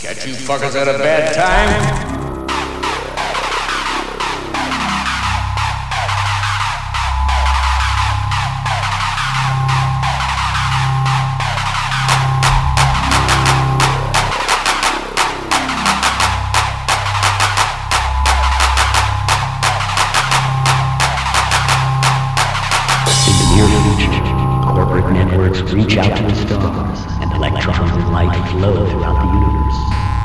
Catch you fuckers at a bad time? Reach out to the stars, and electrons and light flow throughout the universe.